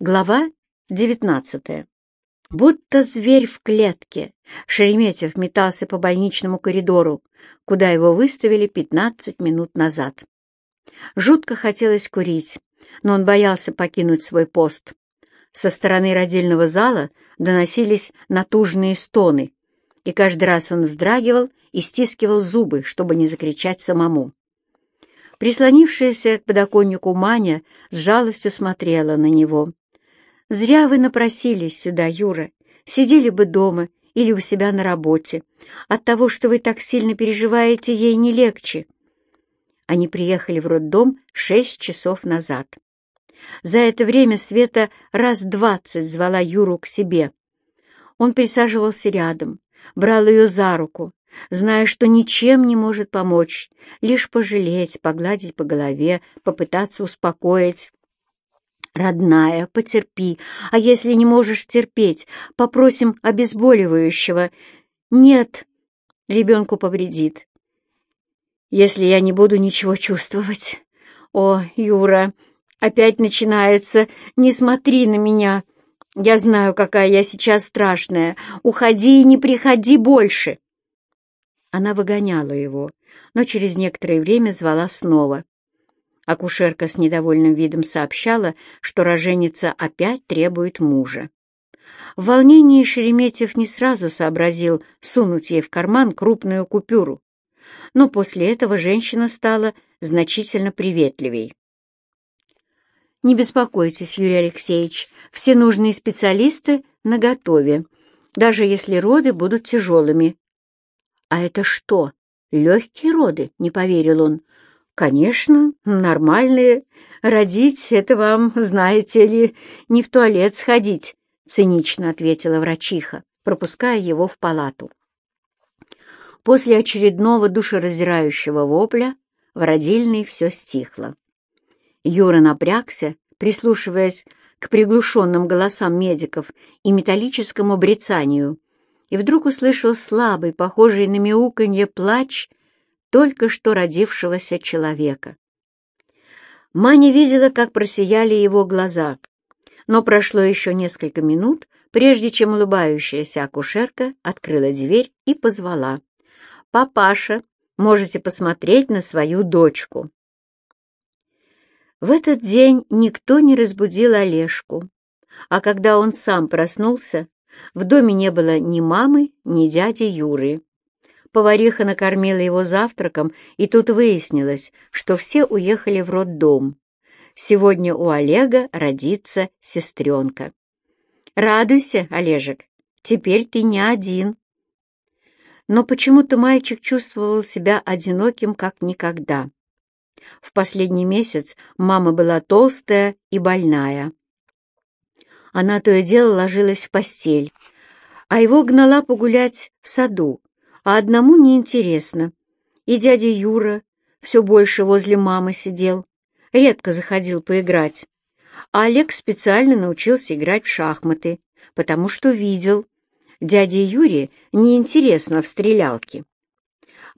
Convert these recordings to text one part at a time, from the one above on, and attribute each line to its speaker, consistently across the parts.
Speaker 1: Глава девятнадцатая. Будто зверь в клетке, Шереметьев метался по больничному коридору, куда его выставили пятнадцать минут назад. Жутко хотелось курить, но он боялся покинуть свой пост. Со стороны родильного зала доносились натужные стоны, и каждый раз он вздрагивал и стискивал зубы, чтобы не закричать самому. Прислонившаяся к подоконнику Маня с жалостью смотрела на него. «Зря вы напросились сюда, Юра. Сидели бы дома или у себя на работе. От того, что вы так сильно переживаете, ей не легче». Они приехали в роддом шесть часов назад. За это время Света раз двадцать звала Юру к себе. Он присаживался рядом, брал ее за руку, зная, что ничем не может помочь, лишь пожалеть, погладить по голове, попытаться успокоить. «Родная, потерпи, а если не можешь терпеть, попросим обезболивающего». «Нет, ребенку повредит». «Если я не буду ничего чувствовать». «О, Юра, опять начинается, не смотри на меня. Я знаю, какая я сейчас страшная. Уходи и не приходи больше». Она выгоняла его, но через некоторое время звала снова. Акушерка с недовольным видом сообщала, что роженица опять требует мужа. В волнении Шереметьев не сразу сообразил сунуть ей в карман крупную купюру, но после этого женщина стала значительно приветливей. «Не беспокойтесь, Юрий Алексеевич, все нужные специалисты наготове, даже если роды будут тяжелыми», «А это что, легкие роды?» — не поверил он. «Конечно, нормальные. Родить — это вам, знаете ли, не в туалет сходить», — цинично ответила врачиха, пропуская его в палату. После очередного душераздирающего вопля в родильной все стихло. Юра напрягся, прислушиваясь к приглушенным голосам медиков и металлическому брецанию, и вдруг услышал слабый, похожий на мяуканье плач только что родившегося человека. Маня видела, как просияли его глаза, но прошло еще несколько минут, прежде чем улыбающаяся акушерка открыла дверь и позвала. «Папаша, можете посмотреть на свою дочку». В этот день никто не разбудил Олежку, а когда он сам проснулся, в доме не было ни мамы, ни дяди Юры. Повариха накормила его завтраком, и тут выяснилось, что все уехали в роддом. Сегодня у Олега родится сестренка. «Радуйся, Олежек, теперь ты не один». Но почему-то мальчик чувствовал себя одиноким, как никогда. В последний месяц мама была толстая и больная. Она то и дело ложилась в постель, а его гнала погулять в саду, а одному неинтересно. И дядя Юра все больше возле мамы сидел, редко заходил поиграть. А Олег специально научился играть в шахматы, потому что видел, дяде Юре неинтересно в стрелялке.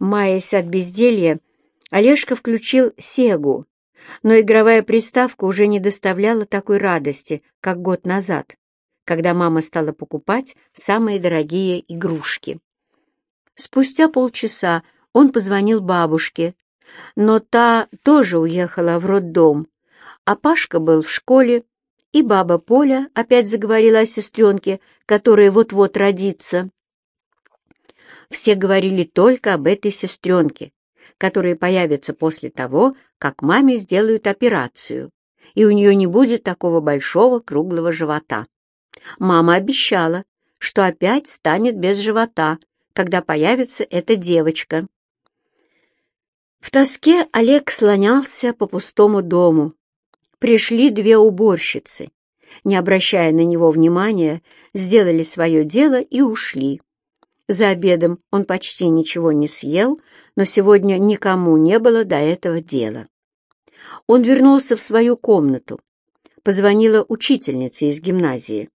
Speaker 1: Маясь от безделья, Олежка включил Сегу но игровая приставка уже не доставляла такой радости, как год назад, когда мама стала покупать самые дорогие игрушки. Спустя полчаса он позвонил бабушке, но та тоже уехала в роддом, а Пашка был в школе, и баба Поля опять заговорила о сестренке, которая вот-вот родится. Все говорили только об этой сестренке, которые появятся после того, как маме сделают операцию, и у нее не будет такого большого круглого живота. Мама обещала, что опять станет без живота, когда появится эта девочка. В тоске Олег слонялся по пустому дому. Пришли две уборщицы. Не обращая на него внимания, сделали свое дело и ушли. За обедом он почти ничего не съел, но сегодня никому не было до этого дела. Он вернулся в свою комнату. Позвонила учительница из гимназии.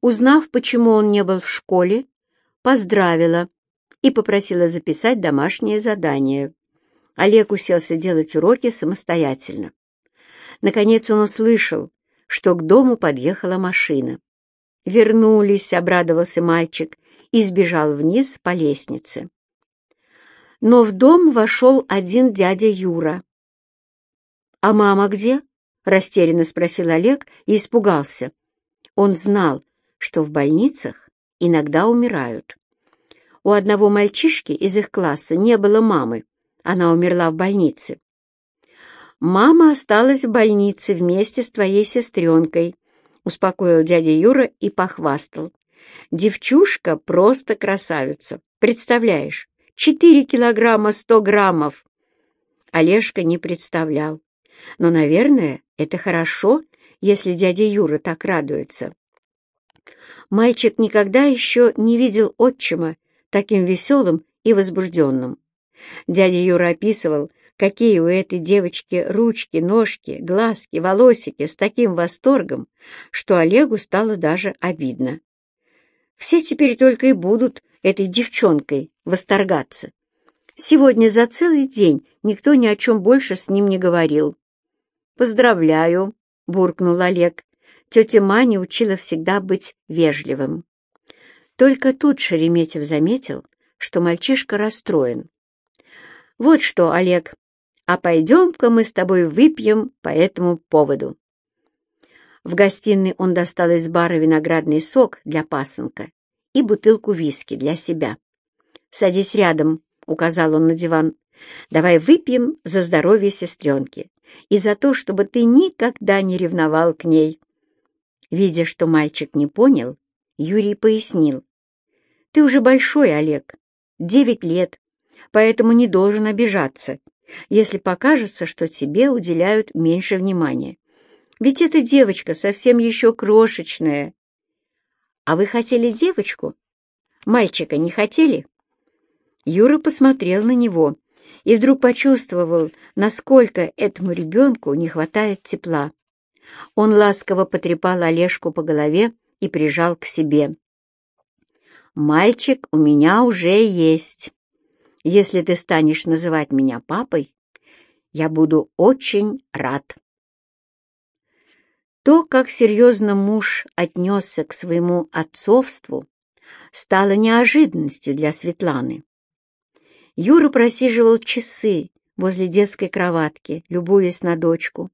Speaker 1: Узнав, почему он не был в школе, поздравила и попросила записать домашнее задание. Олег уселся делать уроки самостоятельно. Наконец он услышал, что к дому подъехала машина. «Вернулись», — обрадовался мальчик и сбежал вниз по лестнице. Но в дом вошел один дядя Юра. «А мама где?» — растерянно спросил Олег и испугался. Он знал, что в больницах иногда умирают. У одного мальчишки из их класса не было мамы. Она умерла в больнице. «Мама осталась в больнице вместе с твоей сестренкой», — успокоил дядя Юра и похвастал. «Девчушка просто красавица. Представляешь, четыре килограмма сто граммов». Олежка не представлял. Но, наверное, это хорошо, если дядя Юра так радуется. Мальчик никогда еще не видел отчима таким веселым и возбужденным. Дядя Юра описывал, какие у этой девочки ручки, ножки, глазки, волосики с таким восторгом, что Олегу стало даже обидно. Все теперь только и будут этой девчонкой восторгаться. Сегодня за целый день никто ни о чем больше с ним не говорил. «Поздравляю», — буркнул Олег. Тетя Маня учила всегда быть выжливым. Только тут Шереметьев заметил, что мальчишка расстроен. «Вот что, Олег, а пойдем-ка мы с тобой выпьем по этому поводу». В гостиной он достал из бара виноградный сок для пасынка и бутылку виски для себя. «Садись рядом», — указал он на диван. «Давай выпьем за здоровье сестренки и за то, чтобы ты никогда не ревновал к ней». Видя, что мальчик не понял, Юрий пояснил. «Ты уже большой, Олег, девять лет, поэтому не должен обижаться, если покажется, что тебе уделяют меньше внимания. Ведь эта девочка совсем еще крошечная. А вы хотели девочку? Мальчика не хотели?» Юра посмотрел на него и вдруг почувствовал, насколько этому ребенку не хватает тепла. Он ласково потрепал Олежку по голове и прижал к себе. «Мальчик у меня уже есть. Если ты станешь называть меня папой, я буду очень рад». То, как серьезно муж отнесся к своему отцовству, стало неожиданностью для Светланы. Юра просиживал часы возле детской кроватки, любуясь на дочку,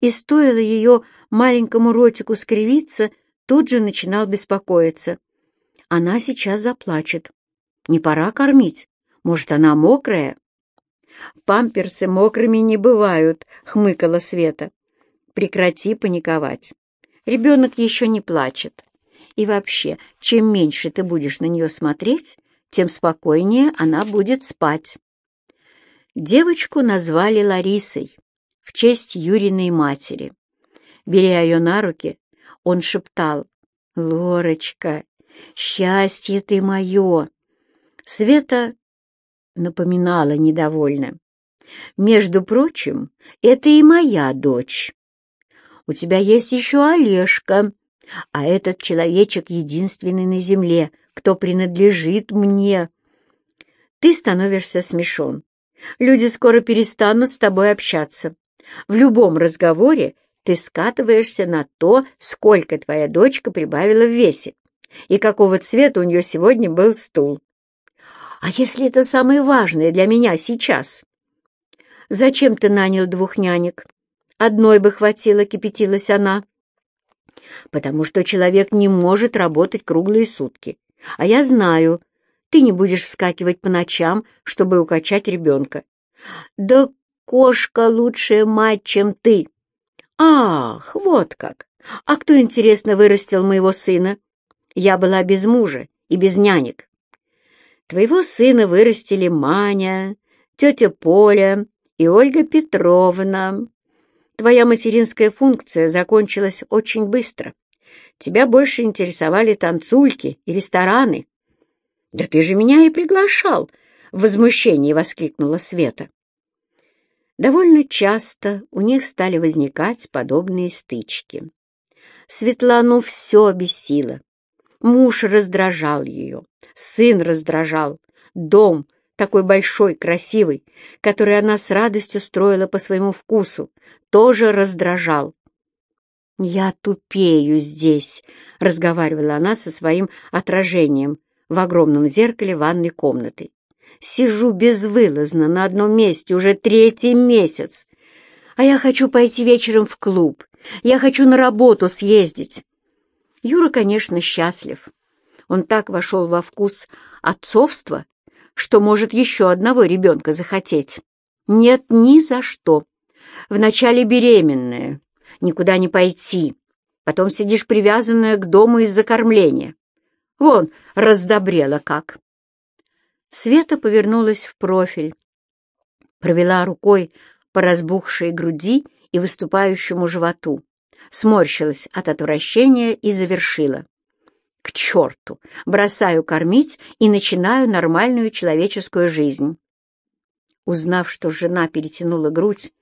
Speaker 1: и стоило ее маленькому ротику скривиться, тут же начинал беспокоиться. Она сейчас заплачет. Не пора кормить. Может, она мокрая? «Памперсы мокрыми не бывают», — хмыкала Света. «Прекрати паниковать. Ребенок еще не плачет. И вообще, чем меньше ты будешь на нее смотреть, тем спокойнее она будет спать». Девочку назвали Ларисой в честь Юриной матери. Беря ее на руки, он шептал «Лорочка, счастье ты мое!» Света напоминала недовольно. «Между прочим, это и моя дочь. У тебя есть еще Олежка, а этот человечек единственный на земле, кто принадлежит мне. Ты становишься смешон. Люди скоро перестанут с тобой общаться. В любом разговоре ты скатываешься на то, сколько твоя дочка прибавила в весе и какого цвета у нее сегодня был стул. А если это самое важное для меня сейчас? Зачем ты нанял двух нянек? Одной бы хватило, кипятилась она. Потому что человек не может работать круглые сутки. А я знаю, ты не будешь вскакивать по ночам, чтобы укачать ребенка. Да кошка лучшая мать, чем ты. Ах, вот как! А кто, интересно, вырастил моего сына? Я была без мужа и без нянек. Твоего сына вырастили Маня, тетя Поля и Ольга Петровна. Твоя материнская функция закончилась очень быстро. Тебя больше интересовали танцульки и рестораны. «Да ты же меня и приглашал!» — в возмущении воскликнула Света. Довольно часто у них стали возникать подобные стычки. Светлану все бесило. Муж раздражал ее, сын раздражал, дом, такой большой, красивый, который она с радостью строила по своему вкусу, тоже раздражал. «Я тупею здесь», — разговаривала она со своим отражением в огромном зеркале ванной комнаты. «Сижу безвылазно на одном месте уже третий месяц. А я хочу пойти вечером в клуб. Я хочу на работу съездить». Юра, конечно, счастлив. Он так вошел во вкус отцовства, что может еще одного ребенка захотеть. Нет, ни за что. Вначале беременная, никуда не пойти. Потом сидишь привязанная к дому из-за кормления. Вон, раздобрела как. Света повернулась в профиль, провела рукой по разбухшей груди и выступающему животу, сморщилась от отвращения и завершила. К черту! Бросаю кормить и начинаю нормальную человеческую жизнь. Узнав, что жена перетянула грудь,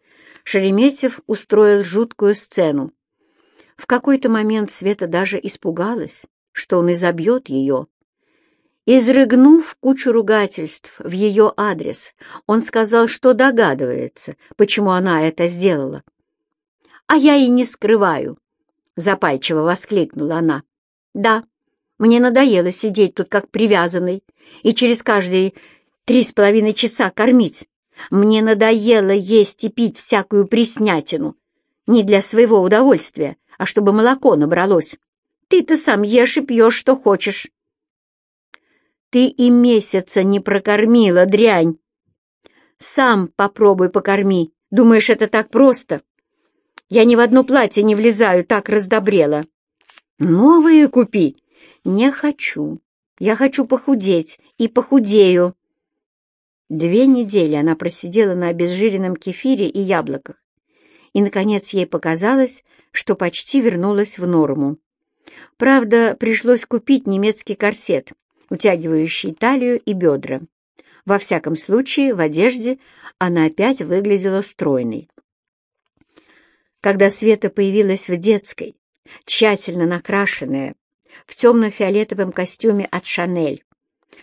Speaker 1: Шереметьев устроил жуткую сцену. В какой-то момент Света даже испугалась, что он изобьет ее. Изрыгнув кучу ругательств в ее адрес, он сказал, что догадывается, почему она это сделала. «А я и не скрываю», — запальчиво воскликнула она. «Да, мне надоело сидеть тут как привязанный и через каждые три с половиной часа кормить. Мне надоело есть и пить всякую приснятину. Не для своего удовольствия, а чтобы молоко набралось. Ты-то сам ешь и пьешь, что хочешь. Ты и месяца не прокормила, дрянь. Сам попробуй покорми. Думаешь, это так просто? Я ни в одно платье не влезаю, так раздобрела. Новые купи. Не хочу. Я хочу похудеть и похудею. Две недели она просидела на обезжиренном кефире и яблоках, и, наконец, ей показалось, что почти вернулась в норму. Правда, пришлось купить немецкий корсет, утягивающий талию и бедра. Во всяком случае, в одежде она опять выглядела стройной. Когда Света появилась в детской, тщательно накрашенная, в темно-фиолетовом костюме от «Шанель»,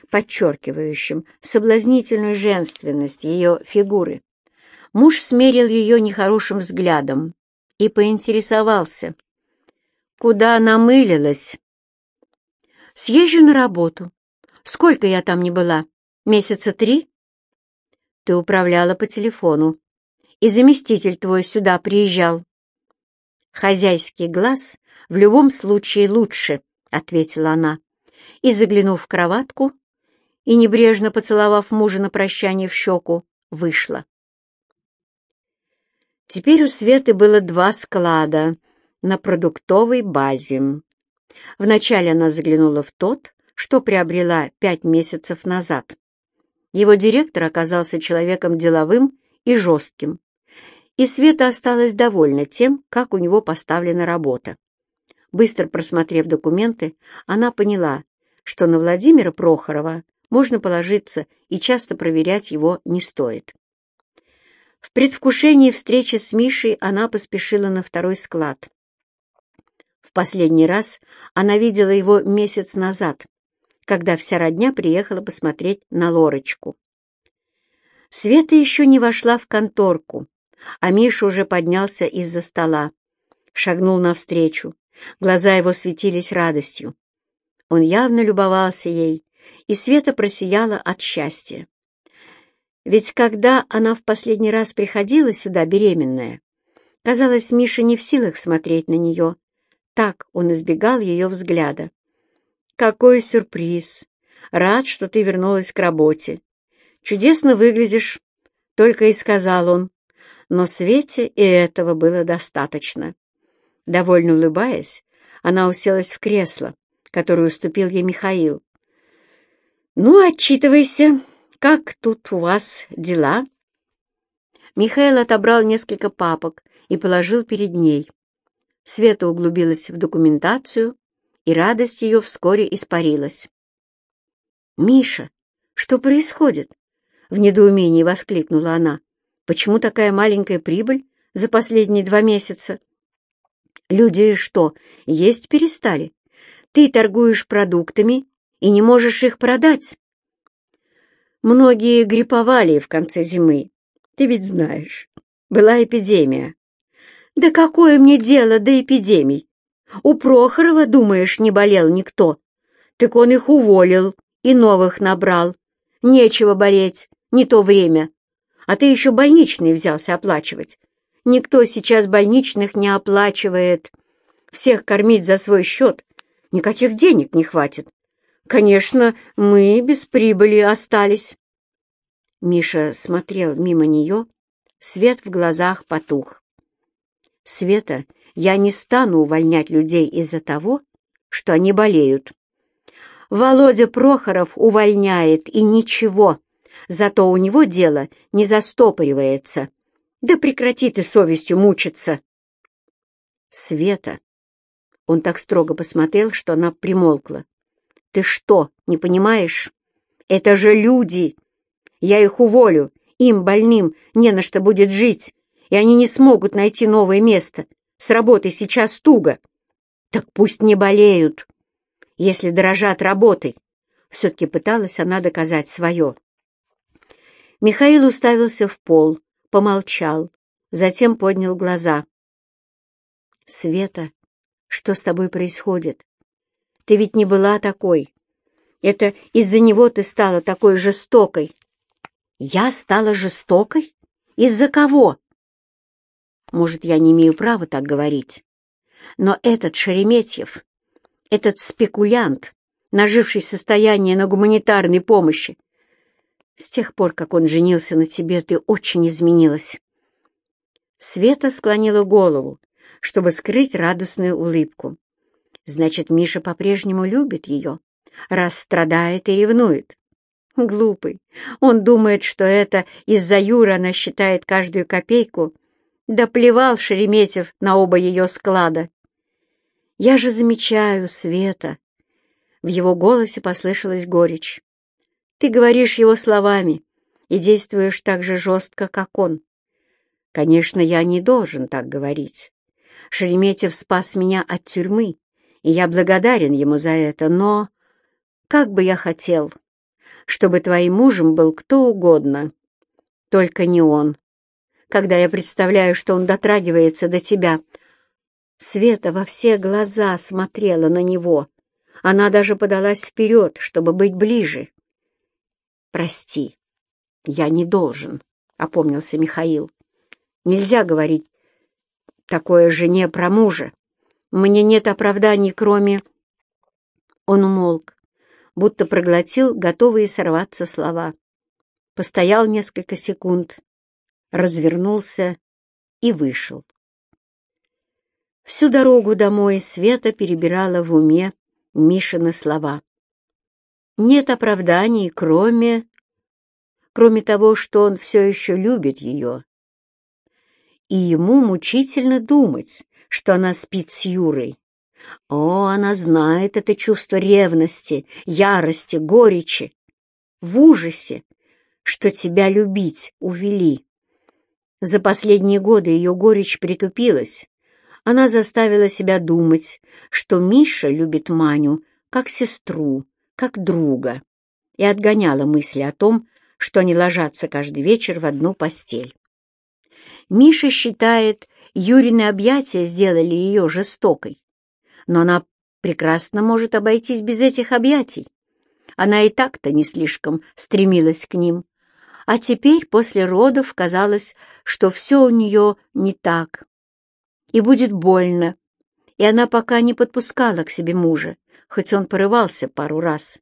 Speaker 1: подчеркивающим соблазнительную женственность ее фигуры. Муж смерил ее нехорошим взглядом и поинтересовался, куда она мылилась. «Съезжу на работу. Сколько я там не была? Месяца три?» «Ты управляла по телефону, и заместитель твой сюда приезжал». «Хозяйский глаз в любом случае лучше», — ответила она, и, заглянув в кроватку, и, небрежно поцеловав мужа на прощание в щеку, вышла. Теперь у Светы было два склада на продуктовой базе. Вначале она заглянула в тот, что приобрела пять месяцев назад. Его директор оказался человеком деловым и жестким, и Света осталась довольна тем, как у него поставлена работа. Быстро просмотрев документы, она поняла, что на Владимира Прохорова можно положиться и часто проверять его не стоит. В предвкушении встречи с Мишей она поспешила на второй склад. В последний раз она видела его месяц назад, когда вся родня приехала посмотреть на Лорочку. Света еще не вошла в конторку, а Миша уже поднялся из-за стола, шагнул навстречу. Глаза его светились радостью. Он явно любовался ей, и Света просияла от счастья. Ведь когда она в последний раз приходила сюда беременная, казалось, Миша не в силах смотреть на нее. Так он избегал ее взгляда. «Какой сюрприз! Рад, что ты вернулась к работе. Чудесно выглядишь», — только и сказал он. Но Свете и этого было достаточно. Довольно улыбаясь, она уселась в кресло, которое уступил ей Михаил, «Ну, отчитывайся, как тут у вас дела?» Михаил отобрал несколько папок и положил перед ней. Света углубилась в документацию, и радость ее вскоре испарилась. «Миша, что происходит?» — в недоумении воскликнула она. «Почему такая маленькая прибыль за последние два месяца?» «Люди что, есть перестали? Ты торгуешь продуктами и не можешь их продать. Многие грипповали в конце зимы, ты ведь знаешь. Была эпидемия. Да какое мне дело до эпидемий? У Прохорова, думаешь, не болел никто? Так он их уволил и новых набрал. Нечего болеть, не то время. А ты еще больничный взялся оплачивать. Никто сейчас больничных не оплачивает. Всех кормить за свой счет. Никаких денег не хватит. Конечно, мы без прибыли остались. Миша смотрел мимо нее, свет в глазах потух. «Света, я не стану увольнять людей из-за того, что они болеют. Володя Прохоров увольняет, и ничего, зато у него дело не застопоривается. Да прекрати ты совестью мучиться!» «Света!» Он так строго посмотрел, что она примолкла. «Ты что, не понимаешь? Это же люди! Я их уволю, им, больным, не на что будет жить, и они не смогут найти новое место. С работой сейчас туго. Так пусть не болеют, если дорожат работой. Все-таки пыталась она доказать свое. Михаил уставился в пол, помолчал, затем поднял глаза. «Света, что с тобой происходит? Ты ведь не была такой. Это из-за него ты стала такой жестокой. Я стала жестокой? Из-за кого? Может, я не имею права так говорить. Но этот Шереметьев, этот спекулянт, наживший состояние на гуманитарной помощи, с тех пор, как он женился на тебе, ты очень изменилась. Света склонила голову, чтобы скрыть радостную улыбку. Значит, Миша по-прежнему любит ее, раз и ревнует. Глупый. Он думает, что это из-за Юры она считает каждую копейку. Да плевал Шереметьев на оба ее склада. Я же замечаю Света. В его голосе послышалась горечь. Ты говоришь его словами и действуешь так же жестко, как он. Конечно, я не должен так говорить. Шереметьев спас меня от тюрьмы, и я благодарен ему за это, но... Как бы я хотел, чтобы твоим мужем был кто угодно. Только не он. Когда я представляю, что он дотрагивается до тебя. Света во все глаза смотрела на него. Она даже подалась вперед, чтобы быть ближе. «Прости, я не должен», — опомнился Михаил. «Нельзя говорить такое жене про мужа. Мне нет оправданий, кроме...» Он умолк, будто проглотил готовые сорваться слова. Постоял несколько секунд, развернулся и вышел. Всю дорогу домой Света перебирала в уме Мишины слова. Нет оправданий, кроме... кроме того, что он все еще любит ее. И ему мучительно думать, что она спит с Юрой, о, она знает это чувство ревности, ярости, горечи, в ужасе, что тебя любить увели. За последние годы ее горечь притупилась. Она заставила себя думать, что Миша любит Маню как сестру, как друга, и отгоняла мысли о том, что они ложатся каждый вечер в одну постель. Миша считает, Юрины объятия сделали ее жестокой но она прекрасно может обойтись без этих объятий. Она и так-то не слишком стремилась к ним. А теперь, после родов, казалось, что все у нее не так. И будет больно. И она пока не подпускала к себе мужа, хоть он порывался пару раз.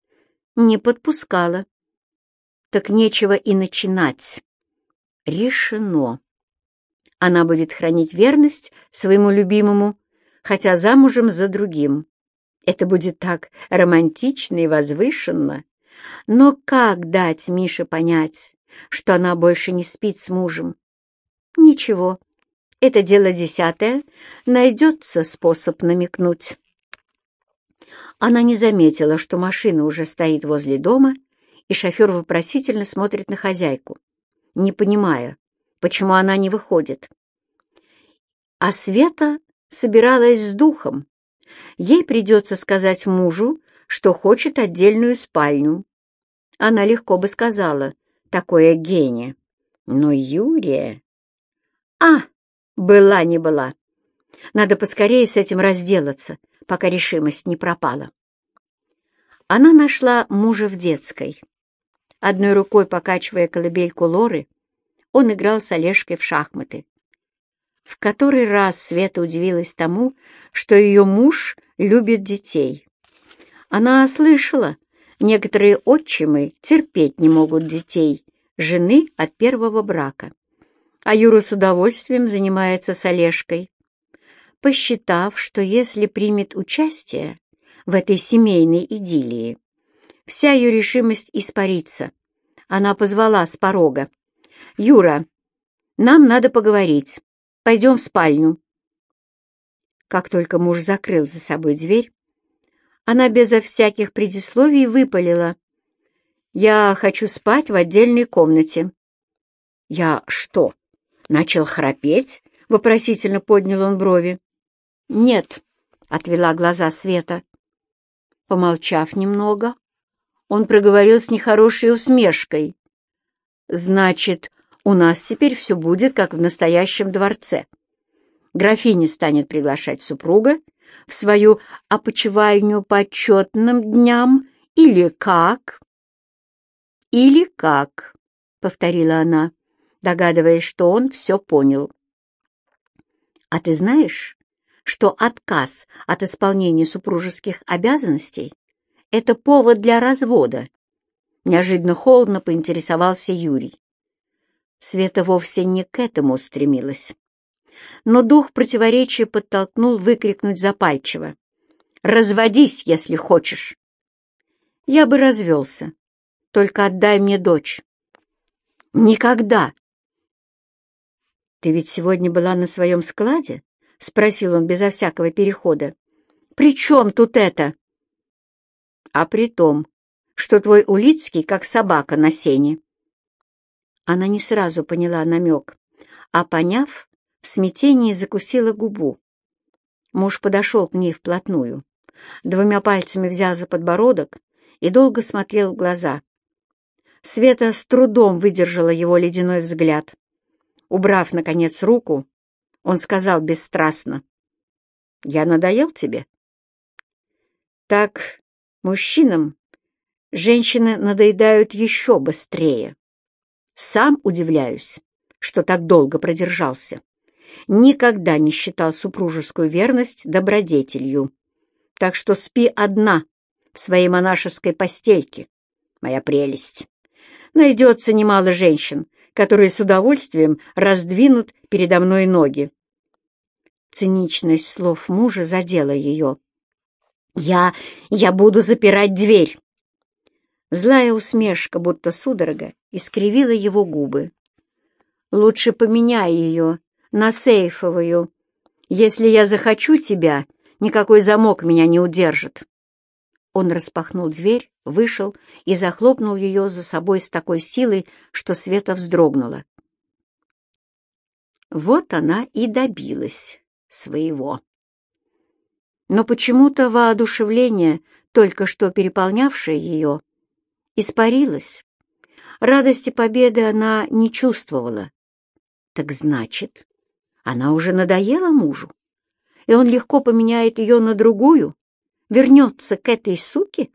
Speaker 1: Не подпускала. Так нечего и начинать. Решено. Она будет хранить верность своему любимому, хотя замужем за другим. Это будет так романтично и возвышенно. Но как дать Мише понять, что она больше не спит с мужем? Ничего, это дело десятое, найдется способ намекнуть. Она не заметила, что машина уже стоит возле дома, и шофер вопросительно смотрит на хозяйку, не понимая, почему она не выходит. А Света собиралась с духом. Ей придется сказать мужу, что хочет отдельную спальню. Она легко бы сказала, такое гения. Но Юрия... А, была не была. Надо поскорее с этим разделаться, пока решимость не пропала. Она нашла мужа в детской. Одной рукой покачивая колыбельку Лоры, он играл с Олежкой в шахматы. В который раз Света удивилась тому, что ее муж любит детей. Она слышала, некоторые отчимы терпеть не могут детей, жены от первого брака. А Юра с удовольствием занимается с Олежкой. Посчитав, что если примет участие в этой семейной идиллии, вся ее решимость испарится, она позвала с порога. «Юра, нам надо поговорить. Пойдем в спальню». Как только муж закрыл за собой дверь, она безо всяких предисловий выпалила. «Я хочу спать в отдельной комнате». «Я что, начал храпеть?» — вопросительно поднял он брови. «Нет», — отвела глаза Света. Помолчав немного, он проговорил с нехорошей усмешкой. «Значит, у нас теперь все будет, как в настоящем дворце. Графиня станет приглашать супруга в свою опочивальню по отчетным дням или как?» «Или как?» — повторила она, догадываясь, что он все понял. «А ты знаешь, что отказ от исполнения супружеских обязанностей — это повод для развода?» Неожиданно холодно поинтересовался Юрий. Света вовсе не к этому стремилась. Но дух противоречия подтолкнул выкрикнуть запальчиво. «Разводись, если хочешь!» «Я бы развелся. Только отдай мне дочь». «Никогда!» «Ты ведь сегодня была на своем складе?» — спросил он безо всякого перехода. «При чем тут это?» «А при том, что твой Улицкий как собака на сене». Она не сразу поняла намек, а, поняв, в смятении закусила губу. Муж подошел к ней вплотную, двумя пальцами взял за подбородок и долго смотрел в глаза. Света с трудом выдержала его ледяной взгляд. Убрав, наконец, руку, он сказал бесстрастно, «Я надоел тебе?» Так мужчинам женщины надоедают еще быстрее. Сам удивляюсь, что так долго продержался. Никогда не считал супружескую верность добродетелью. Так что спи одна в своей монашеской постельке, моя прелесть. Найдется немало женщин, которые с удовольствием раздвинут передо мной ноги. Циничность слов мужа задела ее. «Я... я буду запирать дверь!» Злая усмешка, будто судорога, искривила его губы. «Лучше поменяй ее на сейфовую. Если я захочу тебя, никакой замок меня не удержит». Он распахнул дверь, вышел и захлопнул ее за собой с такой силой, что Света вздрогнула. Вот она и добилась своего. Но почему-то воодушевление, только что переполнявшее ее, испарилось. Радости победы она не чувствовала. Так значит, она уже надоела мужу, и он легко поменяет ее на другую, вернется к этой суке?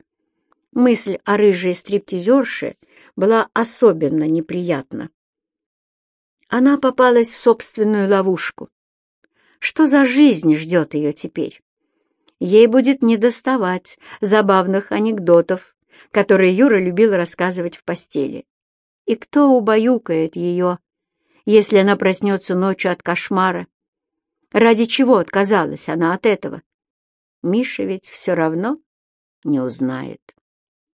Speaker 1: Мысль о рыжей стриптизерше была особенно неприятна. Она попалась в собственную ловушку. Что за жизнь ждет ее теперь? Ей будет недоставать забавных анекдотов, которые Юра любил рассказывать в постели. И кто убаюкает ее, если она проснется ночью от кошмара? Ради чего отказалась она от этого? Миша ведь все равно не узнает.